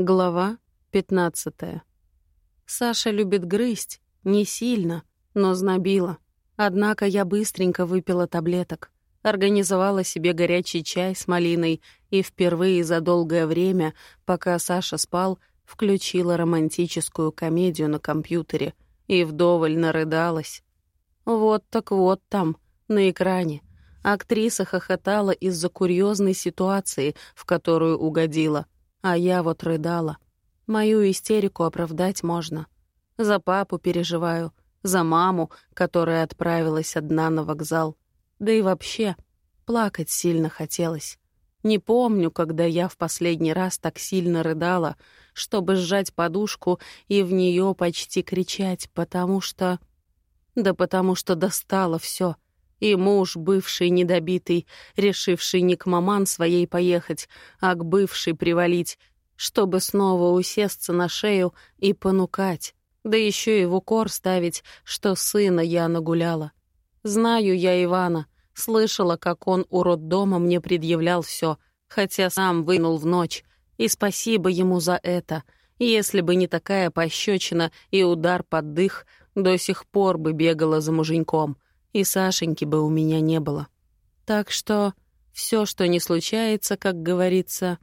Глава 15. Саша любит грызть, не сильно, но знобила. Однако я быстренько выпила таблеток, организовала себе горячий чай с малиной и впервые за долгое время, пока Саша спал, включила романтическую комедию на компьютере и вдоволь нарыдалась. Вот так вот там, на экране. Актриса хохотала из-за курьезной ситуации, в которую угодила — а я вот рыдала. Мою истерику оправдать можно. За папу переживаю, за маму, которая отправилась одна на вокзал. Да и вообще, плакать сильно хотелось. Не помню, когда я в последний раз так сильно рыдала, чтобы сжать подушку и в нее почти кричать, потому что... Да потому что достало все. И муж, бывший недобитый, решивший не к маман своей поехать, а к бывшей привалить, чтобы снова усесться на шею и понукать, да еще и в укор ставить, что сына я нагуляла. Знаю я Ивана, слышала, как он у роддома мне предъявлял все, хотя сам вынул в ночь, и спасибо ему за это. Если бы не такая пощечина и удар под дых, до сих пор бы бегала за муженьком — и Сашеньки бы у меня не было. Так что все, что не случается, как говорится,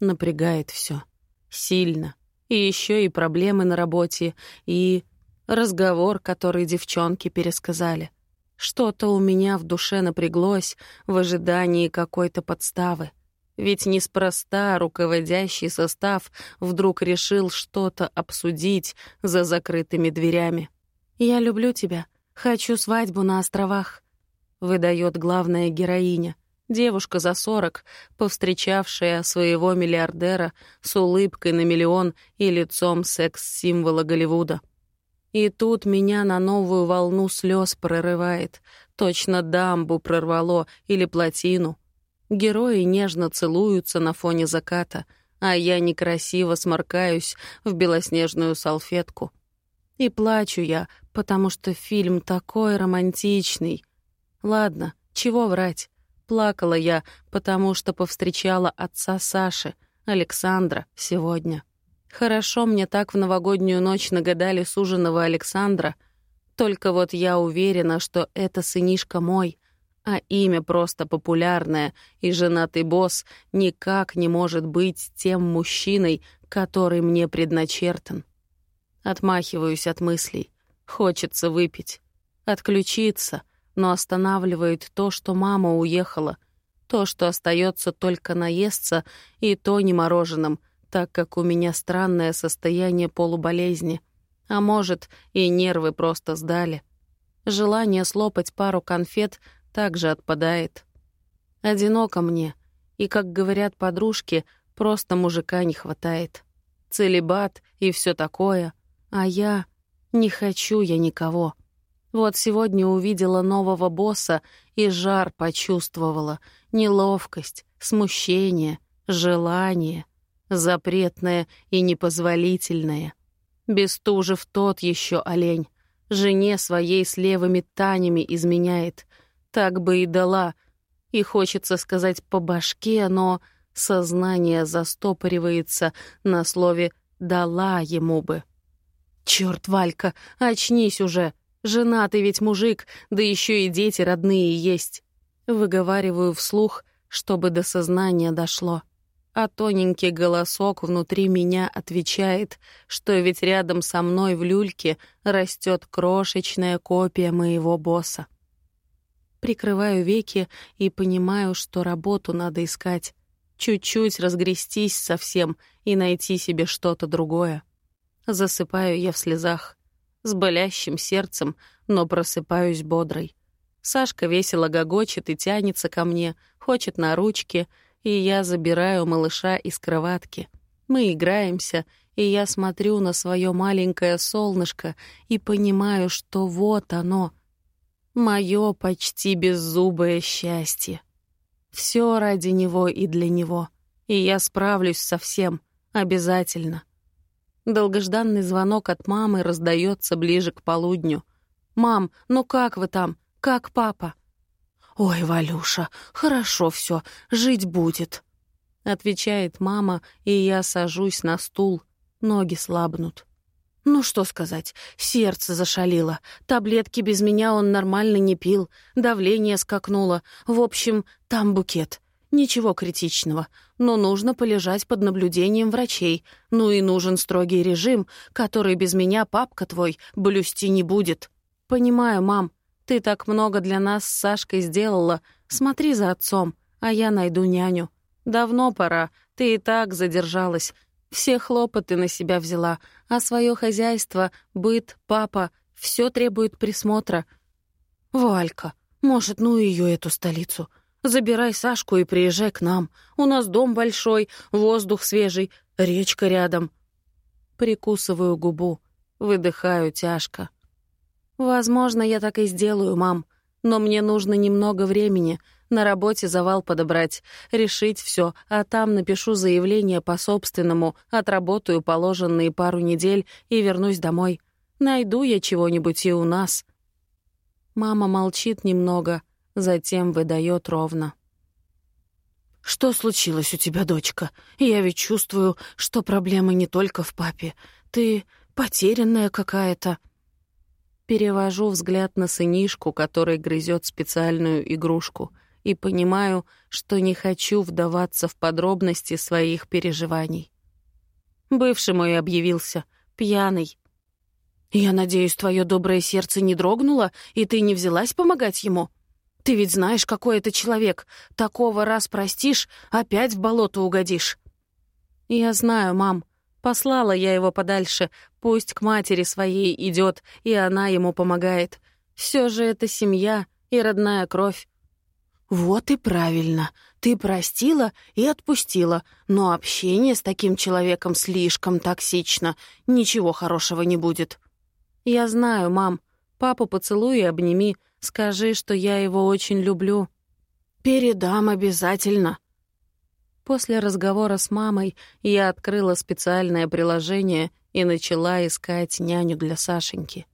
напрягает все Сильно. И еще и проблемы на работе, и разговор, который девчонки пересказали. Что-то у меня в душе напряглось в ожидании какой-то подставы. Ведь неспроста руководящий состав вдруг решил что-то обсудить за закрытыми дверями. «Я люблю тебя», «Хочу свадьбу на островах», — выдает главная героиня. Девушка за сорок, повстречавшая своего миллиардера с улыбкой на миллион и лицом секс-символа Голливуда. И тут меня на новую волну слез прорывает. Точно дамбу прорвало или плотину. Герои нежно целуются на фоне заката, а я некрасиво сморкаюсь в белоснежную салфетку — и плачу я, потому что фильм такой романтичный. Ладно, чего врать. Плакала я, потому что повстречала отца Саши, Александра, сегодня. Хорошо мне так в новогоднюю ночь нагадали суженого Александра. Только вот я уверена, что это сынишка мой, а имя просто популярное, и женатый босс никак не может быть тем мужчиной, который мне предначертан. Отмахиваюсь от мыслей. Хочется выпить. Отключиться, но останавливает то, что мама уехала. То, что остается только наесться, и то не мороженым, так как у меня странное состояние полуболезни. А может, и нервы просто сдали. Желание слопать пару конфет также отпадает. Одиноко мне, и, как говорят подружки, просто мужика не хватает. Целебат и все такое. А я... Не хочу я никого. Вот сегодня увидела нового босса и жар почувствовала. Неловкость, смущение, желание. Запретное и непозволительное. Бестужев тот еще олень. Жене своей с левыми танями изменяет. Так бы и дала. И хочется сказать по башке, но сознание застопоривается на слове «дала ему бы». Черт, Валька, очнись уже. Женатый ведь мужик, да еще и дети родные есть. Выговариваю вслух, чтобы до сознания дошло. А тоненький голосок внутри меня отвечает, что ведь рядом со мной в люльке растет крошечная копия моего босса. Прикрываю веки и понимаю, что работу надо искать. Чуть-чуть разгрестись совсем и найти себе что-то другое. Засыпаю я в слезах, с болящим сердцем, но просыпаюсь бодрой. Сашка весело гогочет и тянется ко мне, хочет на ручки, и я забираю малыша из кроватки. Мы играемся, и я смотрю на свое маленькое солнышко и понимаю, что вот оно, мое почти беззубое счастье. Все ради него и для него, и я справлюсь со всем, обязательно. Долгожданный звонок от мамы раздается ближе к полудню. «Мам, ну как вы там? Как папа?» «Ой, Валюша, хорошо все, жить будет». — отвечает мама, и я сажусь на стул. Ноги слабнут. Ну что сказать, сердце зашалило. Таблетки без меня он нормально не пил, давление скакнуло. В общем, там букет. Ничего критичного, но нужно полежать под наблюдением врачей. Ну и нужен строгий режим, который без меня папка твой блюсти не будет. Понимаю, мам, ты так много для нас с Сашкой сделала. Смотри за отцом, а я найду няню. Давно пора, ты и так задержалась. Все хлопоты на себя взяла, а свое хозяйство, быт, папа — все требует присмотра. Валька, может, ну ее эту столицу. Забирай Сашку и приезжай к нам. У нас дом большой, воздух свежий, речка рядом. Прикусываю губу, выдыхаю тяжко. Возможно, я так и сделаю, мам, но мне нужно немного времени — на работе завал подобрать, решить все, а там напишу заявление по собственному, отработаю положенные пару недель и вернусь домой. Найду я чего-нибудь и у нас. Мама молчит немного, затем выдает ровно. «Что случилось у тебя, дочка? Я ведь чувствую, что проблема не только в папе. Ты потерянная какая-то». Перевожу взгляд на сынишку, который грызет специальную игрушку — и понимаю, что не хочу вдаваться в подробности своих переживаний. Бывший мой объявился, пьяный. «Я надеюсь, твое доброе сердце не дрогнуло, и ты не взялась помогать ему? Ты ведь знаешь, какой это человек. Такого раз простишь, опять в болото угодишь». «Я знаю, мам. Послала я его подальше. Пусть к матери своей идет, и она ему помогает. Все же это семья и родная кровь. «Вот и правильно. Ты простила и отпустила, но общение с таким человеком слишком токсично. Ничего хорошего не будет». «Я знаю, мам. Папу поцелуй и обними. Скажи, что я его очень люблю». «Передам обязательно». После разговора с мамой я открыла специальное приложение и начала искать няню для Сашеньки.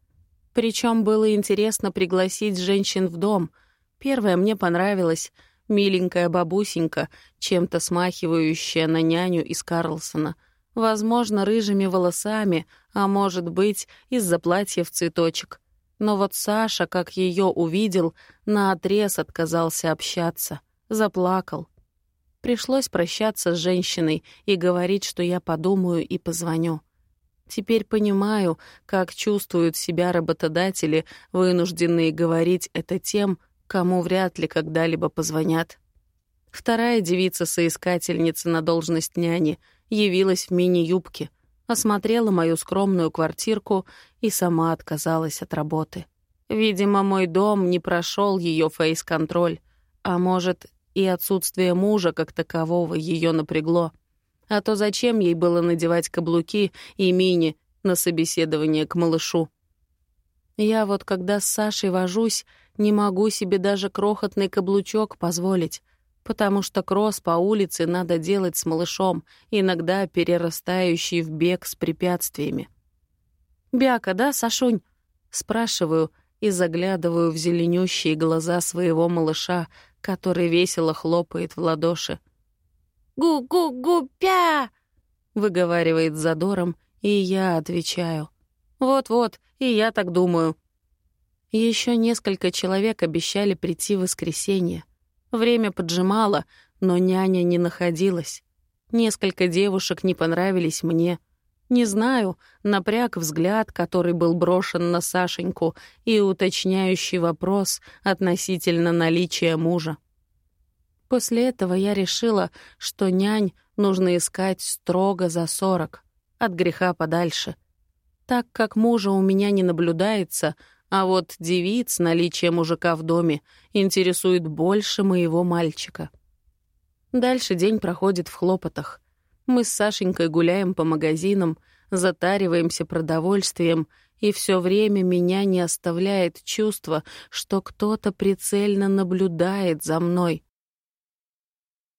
Причем было интересно пригласить женщин в дом — Первая мне понравилась. Миленькая бабусенька, чем-то смахивающая на няню из Карлсона. Возможно, рыжими волосами, а может быть, из-за платья в цветочек. Но вот Саша, как ее увидел, наотрез отказался общаться. Заплакал. Пришлось прощаться с женщиной и говорить, что я подумаю и позвоню. Теперь понимаю, как чувствуют себя работодатели, вынужденные говорить это тем, кому вряд ли когда-либо позвонят. Вторая девица-соискательница на должность няни явилась в мини-юбке, осмотрела мою скромную квартирку и сама отказалась от работы. Видимо, мой дом не прошел ее фейс-контроль, а может, и отсутствие мужа как такового ее напрягло. А то зачем ей было надевать каблуки и мини на собеседование к малышу? Я вот когда с Сашей вожусь, не могу себе даже крохотный каблучок позволить, потому что кросс по улице надо делать с малышом, иногда перерастающий в бег с препятствиями. «Бяка, да, Сашунь?» — спрашиваю и заглядываю в зеленющие глаза своего малыша, который весело хлопает в ладоши. «Гу-гу-гу-пя!» — выговаривает задором, и я отвечаю. «Вот-вот, и я так думаю». Еще несколько человек обещали прийти в воскресенье. Время поджимало, но няня не находилась. Несколько девушек не понравились мне. Не знаю, напряг взгляд, который был брошен на Сашеньку, и уточняющий вопрос относительно наличия мужа. После этого я решила, что нянь нужно искать строго за сорок, от греха подальше — так как мужа у меня не наблюдается, а вот девиц наличие мужика в доме интересует больше моего мальчика. Дальше день проходит в хлопотах. Мы с Сашенькой гуляем по магазинам, затариваемся продовольствием, и все время меня не оставляет чувство, что кто-то прицельно наблюдает за мной.